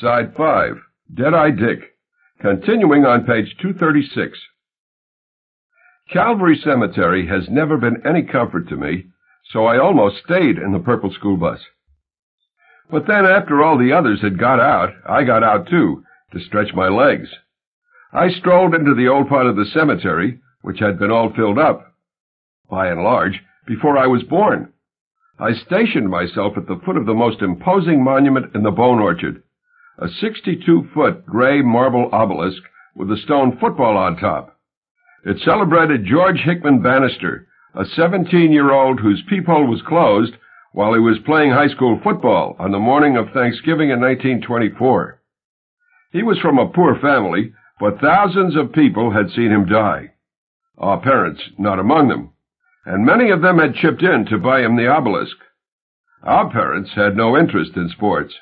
Side 5. Dead-Eye Dick. Continuing on page 236. Calvary Cemetery has never been any comfort to me, so I almost stayed in the purple school bus. But then after all the others had got out, I got out too, to stretch my legs. I strolled into the old part of the cemetery, which had been all filled up, by and large, before I was born. I stationed myself at the foot of the most imposing monument in the Bone Orchard, a 62-foot gray marble obelisk with a stone football on top. It celebrated George Hickman Bannister, a 17-year-old whose peephole was closed while he was playing high school football on the morning of Thanksgiving in 1924. He was from a poor family, but thousands of people had seen him die. Our parents not among them, and many of them had chipped in to buy him the obelisk. Our parents had no interest in sports.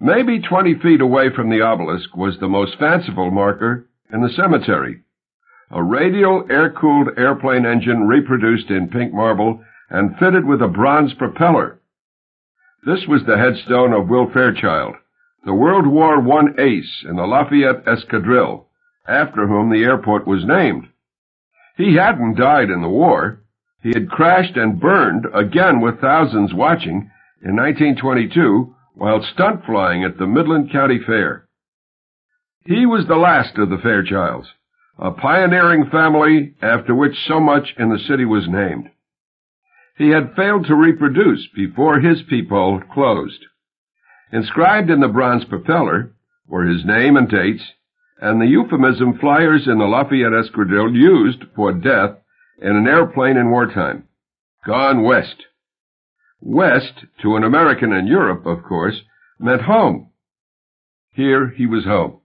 Maybe twenty feet away from the obelisk was the most fanciful marker in the cemetery. A radial air-cooled airplane engine reproduced in pink marble and fitted with a bronze propeller. This was the headstone of Will Fairchild, the World War I ace in the Lafayette Escadrille, after whom the airport was named. He hadn't died in the war. He had crashed and burned, again with thousands watching, in 1922 while stunt flying at the Midland County Fair. He was the last of the Fairchilds, a pioneering family after which so much in the city was named. He had failed to reproduce before his peephole closed. Inscribed in the bronze propeller were his name and dates, and the euphemism flyers in the Lafayette Escadrille used for death in an airplane in wartime. Gone west. West, to an American in Europe, of course, meant home. Here he was home.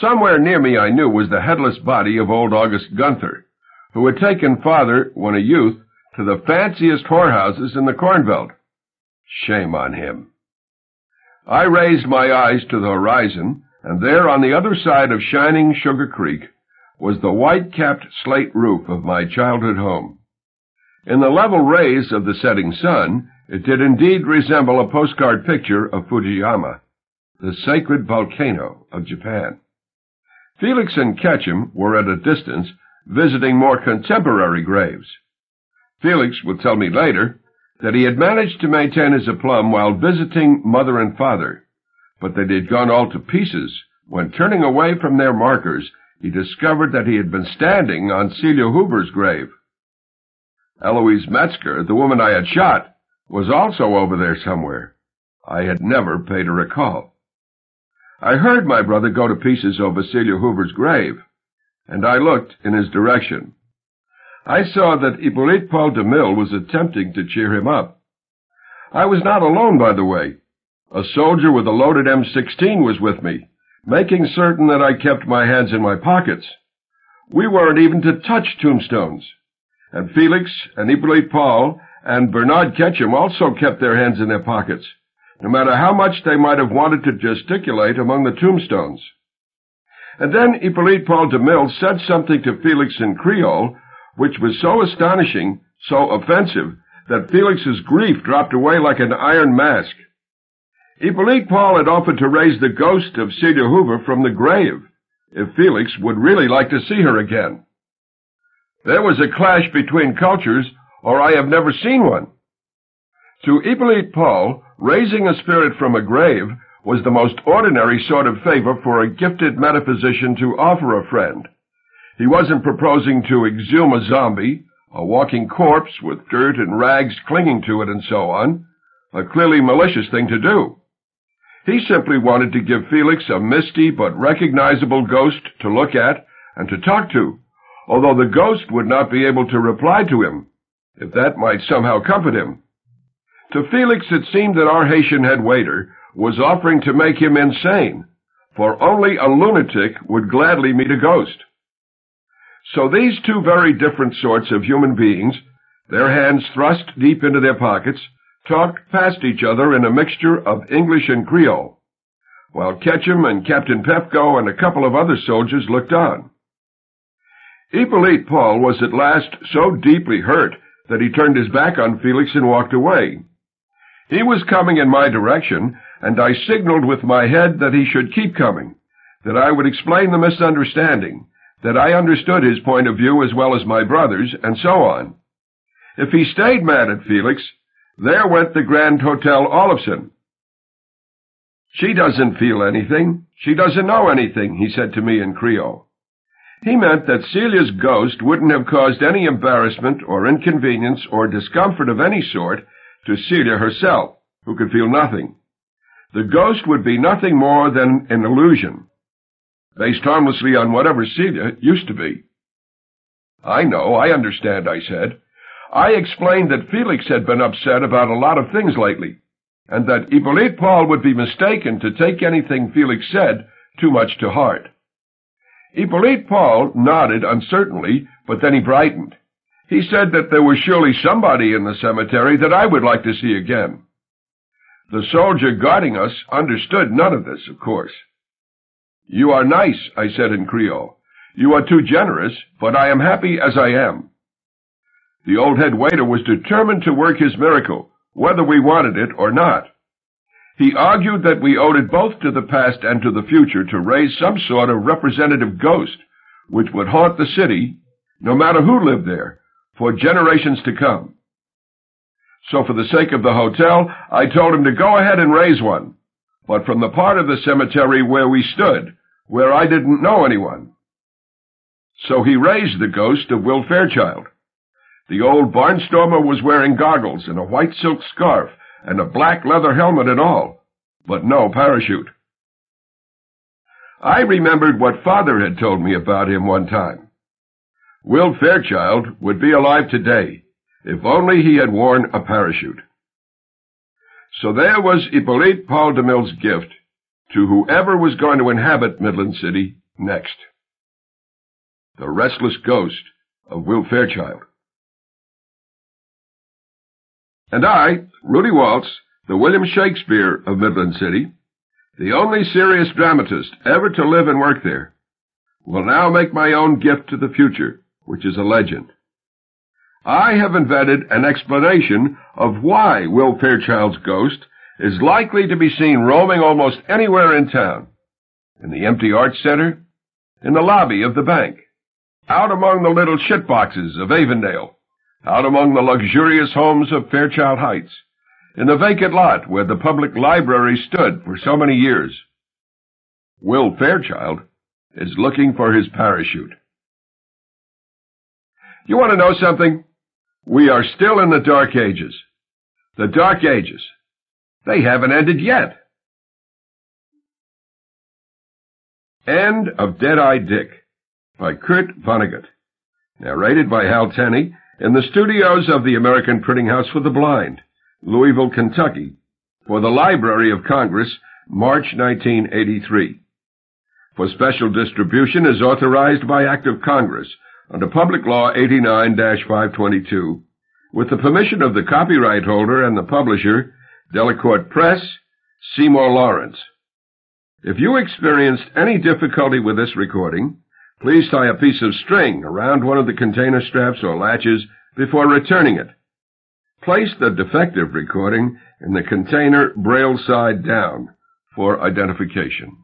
Somewhere near me, I knew, was the headless body of old August Gunther, who had taken father, when a youth, to the fanciest whorehouses in the Corn Belt. Shame on him. I raised my eyes to the horizon, and there on the other side of shining Sugar Creek was the white-capped slate roof of my childhood home. In the level rays of the setting sun, it did indeed resemble a postcard picture of Fujiyama, the sacred volcano of Japan. Felix and Ketchum were at a distance, visiting more contemporary graves. Felix would tell me later that he had managed to maintain his aplomb while visiting mother and father, but that he had gone all to pieces when, turning away from their markers, he discovered that he had been standing on Celia Hoover's grave. Eloise Metzger, the woman I had shot, was also over there somewhere. I had never paid her a call. I heard my brother go to pieces over Celia Hoover's grave, and I looked in his direction. I saw that Hippolyte Paul DeMille was attempting to cheer him up. I was not alone, by the way. A soldier with a loaded M16 was with me, making certain that I kept my hands in my pockets. We weren't even to touch tombstones and Felix and Hippolyte Paul and Bernard Ketchum also kept their hands in their pockets, no matter how much they might have wanted to gesticulate among the tombstones. And then Hippolyte Paul de DeMille said something to Felix in Creole, which was so astonishing, so offensive, that Felix's grief dropped away like an iron mask. Hippolyte Paul had offered to raise the ghost of Celia Hoover from the grave, if Felix would really like to see her again. There was a clash between cultures, or I have never seen one. To Hippolyte Paul, raising a spirit from a grave was the most ordinary sort of favor for a gifted metaphysician to offer a friend. He wasn't proposing to exhume a zombie, a walking corpse with dirt and rags clinging to it and so on, a clearly malicious thing to do. He simply wanted to give Felix a misty but recognizable ghost to look at and to talk to, although the ghost would not be able to reply to him, if that might somehow comfort him. To Felix it seemed that our Haitian head waiter was offering to make him insane, for only a lunatic would gladly meet a ghost. So these two very different sorts of human beings, their hands thrust deep into their pockets, talked past each other in a mixture of English and Creole, while Ketchum and Captain Pefko and a couple of other soldiers looked on. Hippolyte Paul was at last so deeply hurt that he turned his back on Felix and walked away. He was coming in my direction, and I signaled with my head that he should keep coming, that I would explain the misunderstanding, that I understood his point of view as well as my brother's, and so on. If he stayed mad at Felix, there went the Grand Hotel Oloffson. She doesn't feel anything. She doesn't know anything, he said to me in Creole. He meant that Celia's ghost wouldn't have caused any embarrassment or inconvenience or discomfort of any sort to Celia herself, who could feel nothing. The ghost would be nothing more than an illusion, based harmlessly on whatever Celia used to be. I know, I understand, I said. I explained that Felix had been upset about a lot of things lately, and that Hippolyte Paul would be mistaken to take anything Felix said too much to heart. Hippolyte Paul nodded uncertainly, but then he brightened. He said that there was surely somebody in the cemetery that I would like to see again. The soldier guarding us understood none of this, of course. You are nice, I said in Creole. You are too generous, but I am happy as I am. The old head waiter was determined to work his miracle, whether we wanted it or not. He argued that we owed it both to the past and to the future to raise some sort of representative ghost, which would haunt the city, no matter who lived there, for generations to come. So for the sake of the hotel, I told him to go ahead and raise one, but from the part of the cemetery where we stood, where I didn't know anyone. So he raised the ghost of Will Fairchild. The old barnstormer was wearing goggles and a white silk scarf and a black leather helmet and all, but no parachute. I remembered what father had told me about him one time. Will Fairchild would be alive today if only he had worn a parachute. So there was Hippolyte Paul DeMille's gift to whoever was going to inhabit Midland City next. The restless ghost of Will Fairchild. And I, Rudy Waltz, the William Shakespeare of Midland City, the only serious dramatist ever to live and work there, will now make my own gift to the future which is a legend. I have invented an explanation of why Will Fairchild's ghost is likely to be seen roaming almost anywhere in town. In the empty Arts Center, in the lobby of the bank, out among the little shitboxes of Avondale, out among the luxurious homes of Fairchild Heights, in the vacant lot where the public library stood for so many years. Will Fairchild is looking for his parachute. You want to know something? We are still in the Dark Ages. The Dark Ages. They haven't ended yet. End of Dead-Eye Dick by Kurt Vonnegut. Narrated by Hal Tenney in the studios of the American Printing House for the Blind, Louisville, Kentucky, for the Library of Congress, March 1983. For special distribution is authorized by Act of Congress under Public Law 89-522, with the permission of the copyright holder and the publisher, Delacorte Press, Seymour Lawrence. If you experienced any difficulty with this recording, please tie a piece of string around one of the container straps or latches before returning it. Place the defective recording in the container braille side down for identification.